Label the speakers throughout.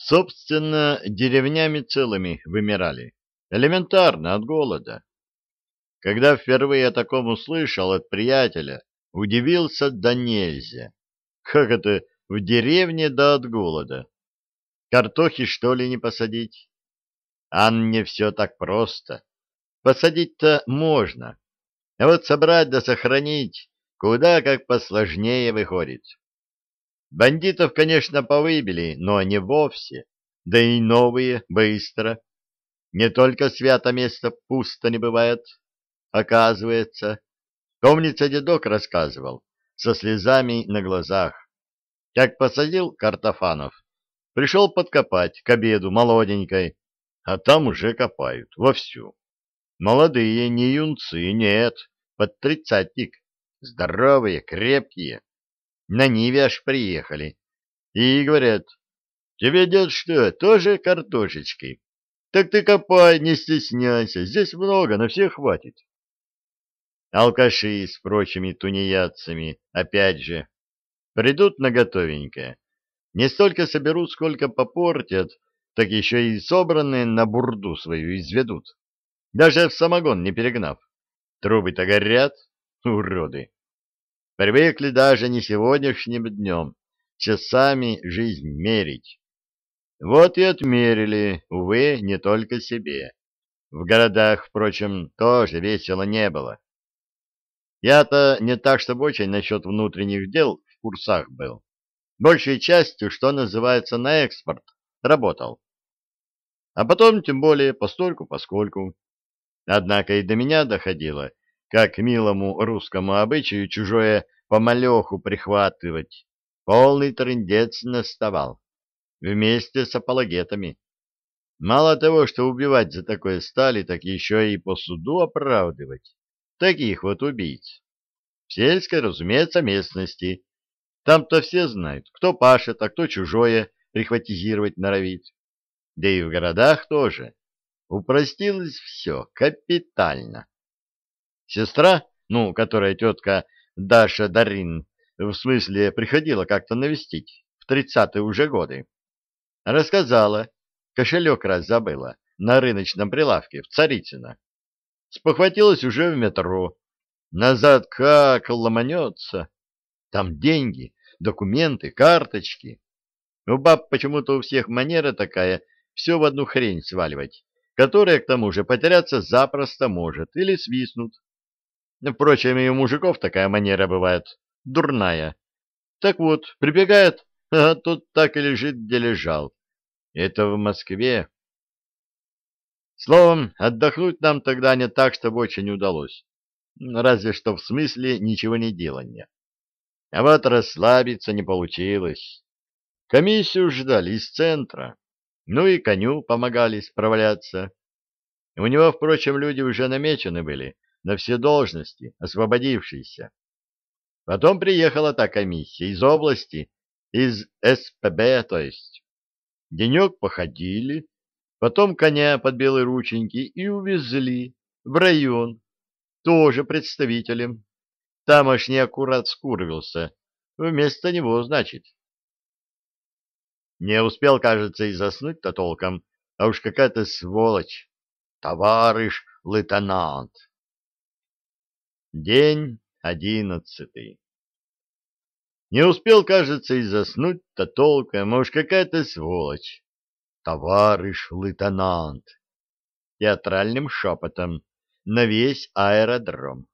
Speaker 1: Собственно, деревнями целыми вымирали. Элементарно, от голода. Когда впервые о таком услышал от приятеля, удивился да нельзя. Как это в деревне да от голода? Картохи, что ли, не посадить? А не все так просто. Посадить-то можно, а вот собрать да сохранить куда как посложнее выходит. Бандитов, конечно, повыбили, но не вовсе, да и новые быстро. Не только свято место пусто не бывает, оказывается. Помнится, дедок рассказывал, со слезами на глазах, как посадил картофанов, пришел подкопать к обеду молоденькой, а там уже копают вовсю. Молодые, не юнцы, нет, под тридцатник, здоровые, крепкие на Ниве аж приехали. И говорят, тебе, дед, что, тоже картошечки? Так ты копай, не стесняйся, здесь много, на всех хватит. Алкаши с прочими тунеядцами, опять же, придут на готовенькое. Не столько соберут, сколько попортят, так еще и собранные на бурду свою изведут. Даже в самогон не перегнав. Трубы-то горят, уроды. Привыкли даже не сегодняшним днем, часами жизнь мерить. Вот и отмерили, увы, не только себе. В городах, впрочем, тоже весело не было. Я-то не так, чтобы очень насчет внутренних дел в курсах был. Большей частью, что называется, на экспорт работал. А потом, тем более, постольку-поскольку. Однако и до меня доходило, как милому русскому обычаю чужое помалеху прихватывать. Полный трындец наставал. Вместе с апологетами. Мало того, что убивать за такое стали, так еще и по суду оправдывать. Таких вот убийц. В сельской, разумеется, местности. Там-то все знают, кто пашет, а кто чужое прихватизировать норовит. Да и в городах тоже. Упростилось все капитально. Сестра, ну, которая тетка Даша Дарин, в смысле, приходила как-то навестить, в тридцатые уже годы, рассказала, кошелек раз забыла, на рыночном прилавке, в Царицыно. Спохватилась уже в метро. Назад как ломанется. Там деньги, документы, карточки. У баб почему-то у всех манера такая, все в одну хрень сваливать, которая, к тому же, потеряться запросто может или свистнут. Впрочем, и у мужиков такая манера бывает, дурная. Так вот, прибегает, а тут так и лежит, где лежал. Это в Москве. Словом, отдохнуть нам тогда не так, чтобы очень удалось. Разве что в смысле ничего не делания. А вот расслабиться не получилось. Комиссию ждали из центра. Ну и коню помогали справляться. У него, впрочем, люди уже намечены были — на все должности, освободившиеся. Потом приехала та комиссия из области, из СПБ, то есть. Денек походили, потом коня под белые рученьки и увезли в район, тоже представителем. Тамошний аккурат скурвился. Вместо него, значит. Не успел, кажется, и заснуть-то толком, а уж какая-то сволочь. Товарищ лейтенант. День одиннадцатый. Не успел, кажется, и заснуть-то толком, а уж какая-то сволочь. Товарищ лейтенант. Театральным шепотом на весь аэродром.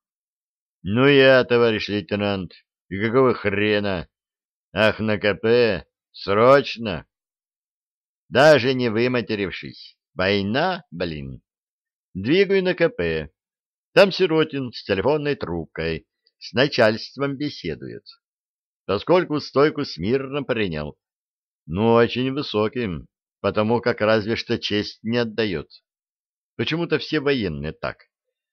Speaker 1: Ну я, товарищ лейтенант, и какого хрена? Ах, на КП, срочно. Даже не выматерившись. Война, блин. Двигаю на КП. Там Сиротин с телефонной трубкой с начальством беседует. Поскольку стойку смирно принял, ну, очень высоким, потому как разве что честь не отдает. Почему-то все военные так.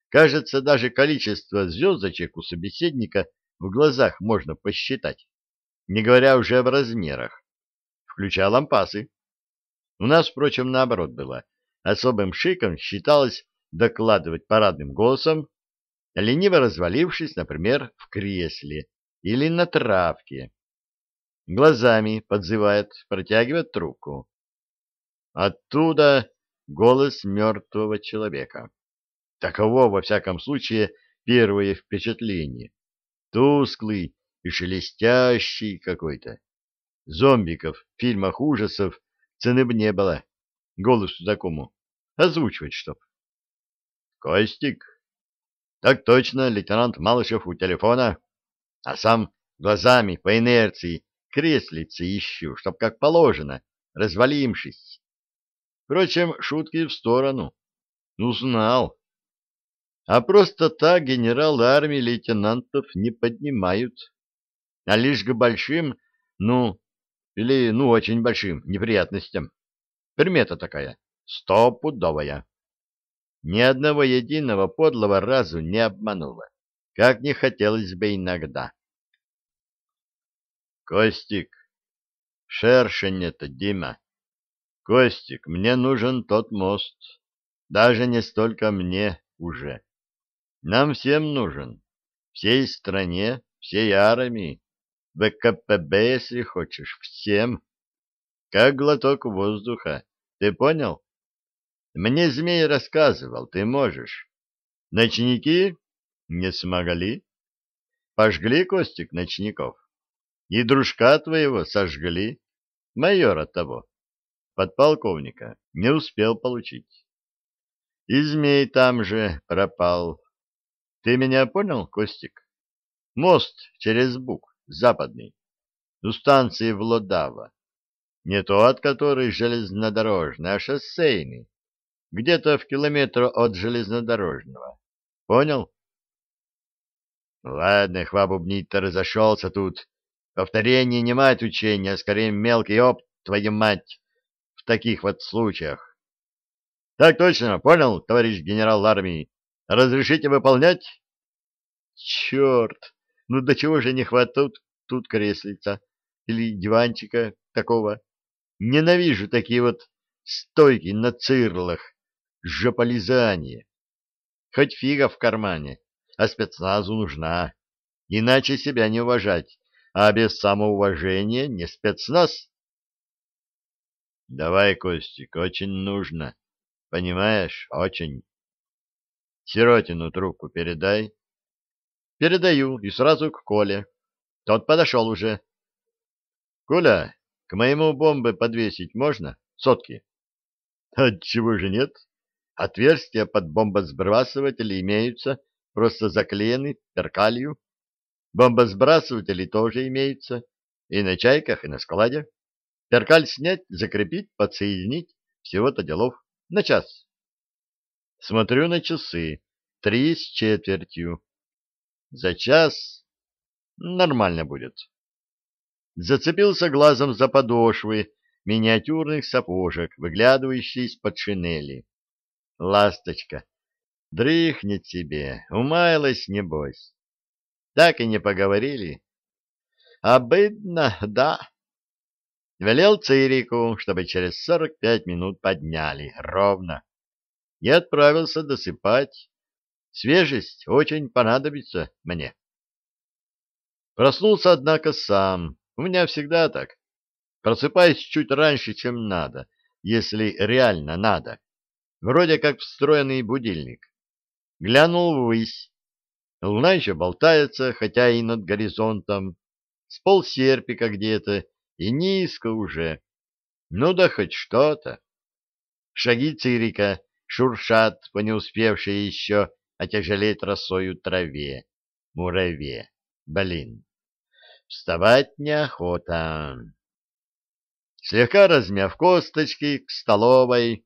Speaker 1: Кажется, даже количество звездочек у собеседника в глазах можно посчитать, не говоря уже об размерах, включая лампасы. У нас, впрочем, наоборот было. Особым шиком считалось докладывать парадным голосом, лениво развалившись, например, в кресле или на травке. Глазами подзывает, протягивает трубку. Оттуда голос мертвого человека. Таково, во всяком случае, первое впечатление. Тусклый и шелестящий какой-то. Зомбиков в фильмах ужасов цены бы не было. Голосу такому. Озвучивать чтоб. Костик. Так точно, лейтенант Малышев у телефона. А сам глазами по инерции креслицы ищу, чтоб как положено, развалимшись. Впрочем, шутки в сторону. Узнал. А просто так генерал армии лейтенантов не поднимают. А лишь к большим, ну, или, ну, очень большим неприятностям. Примета такая, стопудовая. Ни одного единого подлого разу не обманула, как не хотелось бы иногда. Костик, шершень это, Дима. Костик, мне нужен тот мост. Даже не столько мне уже. Нам всем нужен. Всей стране, всей армии. ВКПБ, если хочешь, всем. Как глоток воздуха. Ты понял? Мне змей рассказывал, ты можешь. Ночники не смогли. Пожгли, Костик, ночников. И дружка твоего сожгли. Майора того. Подполковника. Не успел получить. И змей там же пропал. Ты меня понял, Костик? Мост через Буг, западный, у станции Влодава. Не тот, который железнодорожный, а шоссейный. Где-то в километре от железнодорожного. Понял? Ладно, хвабубнить-то разошелся тут. Повторение не мать учения, а скорее мелкий опыт, твою мать, в таких вот случаях. Так точно, понял, товарищ генерал армии. Разрешите выполнять? Черт! Ну до чего же не хватает тут креслица или диванчика такого? Ненавижу такие вот стойки на цирлах, жополизание. Хоть фига в кармане, а спецназу нужна. Иначе себя не уважать, а без самоуважения не спецназ. Давай, Костик, очень нужно. Понимаешь, очень. Сиротину трубку передай. Передаю и сразу к Коле. Тот подошел уже. Коля, к моему бомбы подвесить можно? Сотки. Отчего же нет? Отверстия под бомбосбрасыватели имеются, просто заклеены перкалью. Бомбосбрасыватели тоже имеются. И на чайках, и на складе. Перкаль снять, закрепить, подсоединить. Всего-то делов. На час. Смотрю на часы. Три с четвертью. За час нормально будет. Зацепился глазом за подошвы миниатюрных сапожек, выглядывающие из-под шинели. Ласточка. Дрыхнет себе, умаялась, небось. Так и не поговорили. Обыдно, да. Велел Цирику, чтобы через сорок пять минут подняли, ровно и отправился досыпать. Свежесть очень понадобится мне. Проснулся, однако, сам. У меня всегда так. Просыпаюсь чуть раньше, чем надо, если реально надо. Вроде как встроенный будильник. Глянул ввысь. Луна еще болтается, хотя и над горизонтом. С полсерпика где-то, и низко уже. Ну да хоть что-то. Шаги Цирика шуршат по не успевшей еще отяжелеть росою траве, мураве. Блин, вставать неохота. Слегка размяв косточки к столовой,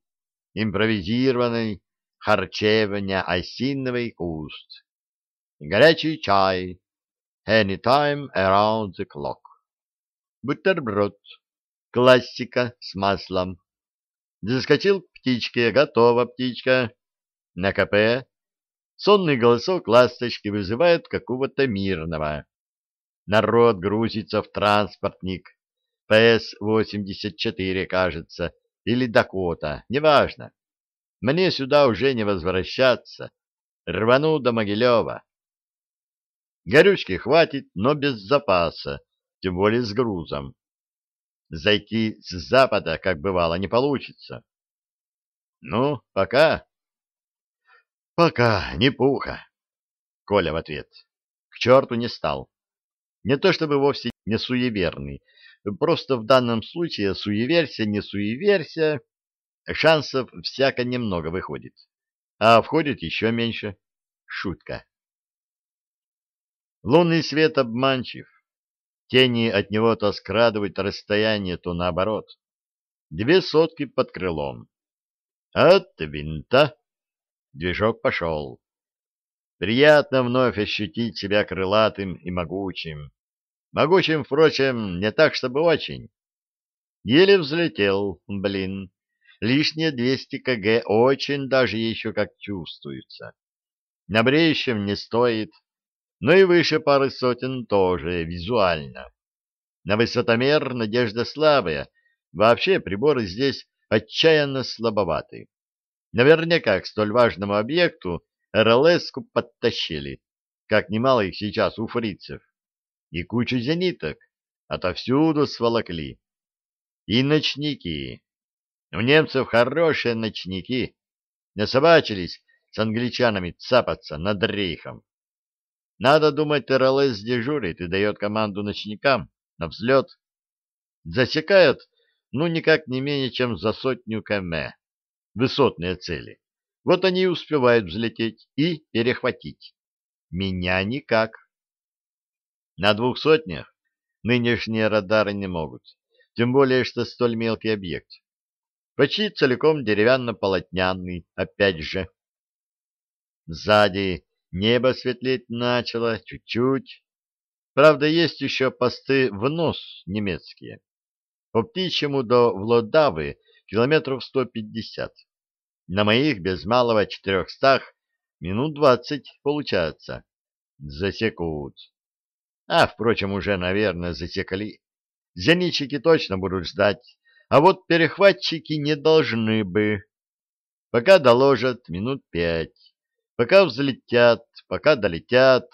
Speaker 1: импровизированной харчевня осиновый куст. Горячий чай. Anytime around the clock. Бутерброд. Классика с маслом. Заскочил к птичке. Готова птичка. На КП. Сонный голосок ласточки вызывает какого-то мирного. Народ грузится в транспортник. ПС-84, кажется, или Дакота, неважно. Мне сюда уже не возвращаться. Рвану до Могилева. Горючки хватит, но без запаса, тем более с грузом. Зайти с запада, как бывало, не получится. Ну, пока. Пока, не пуха. Коля в ответ. К черту не стал. Не то чтобы вовсе не суеверный, просто в данном случае суеверся, не суеверся, шансов всяко немного выходит, а входит еще меньше. Шутка. Лунный свет обманчив. Тени от него то скрадывают расстояние, то наоборот. Две сотки под крылом. От винта. Движок пошел. Приятно вновь ощутить себя крылатым и могучим. Могучим, впрочем, не так, чтобы очень. Еле взлетел, блин. Лишние 200 кг очень даже еще как чувствуются. На бреющем не стоит, но и выше пары сотен тоже визуально. На высотомер надежда слабая, вообще приборы здесь отчаянно слабоваты. Наверняка к столь важному объекту РЛС-ку подтащили, как немало их сейчас у фрицев. И кучу зениток отовсюду сволокли. И ночники. У немцев хорошие ночники. Не собачились с англичанами цапаться над рейхом. Надо думать, РЛС дежурит и дает команду ночникам на взлет. Засекают, ну, никак не менее, чем за сотню км. Высотные цели. Вот они и успевают взлететь и перехватить. Меня никак. На двух сотнях нынешние радары не могут, тем более, что столь мелкий объект. Почти целиком деревянно-полотняный, опять же. Сзади Небо светлеть начало чуть-чуть. Правда, есть еще посты в нос немецкие. По птичьему до Влодавы километров сто пятьдесят. На моих без малого четырехстах минут двадцать получается. Засекут. А, впрочем, уже, наверное, засекли. Зенитчики точно будут ждать, а вот перехватчики не должны бы. Пока доложат минут пять. Пока взлетят, пока долетят.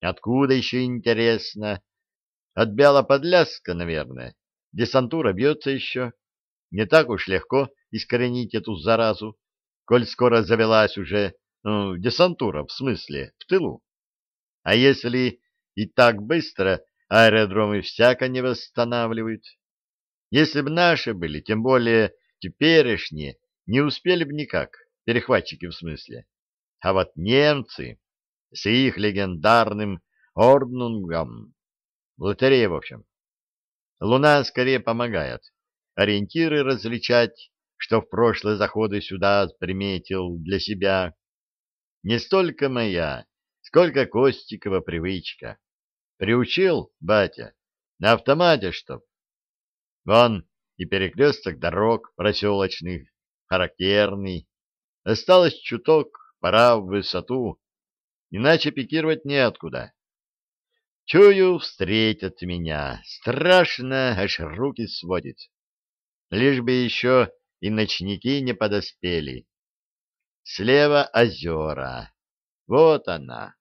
Speaker 1: Откуда еще интересно? От Бяла-Подляска, наверное. Десантура бьется еще. Не так уж легко искоренить эту заразу, коль скоро завелась уже, ну, десантура, в смысле, в тылу. А если и так быстро аэродромы всяко не восстанавливают? Если бы наши были, тем более теперешние, не успели бы никак, перехватчики в смысле. А вот немцы с их легендарным Орднунгом, лотерея, в общем. Луна скорее помогает. Ориентиры различать, что в прошлые заходы сюда приметил для себя. Не столько моя, сколько Костикова привычка. Приучил, батя, на автомате чтоб. Вон и перекресток дорог проселочных, характерный. Осталось чуток Пора в высоту, иначе пикировать неоткуда. Чую, встретят меня. Страшно, аж руки сводит. Лишь бы еще и ночники не подоспели. Слева озера. Вот она.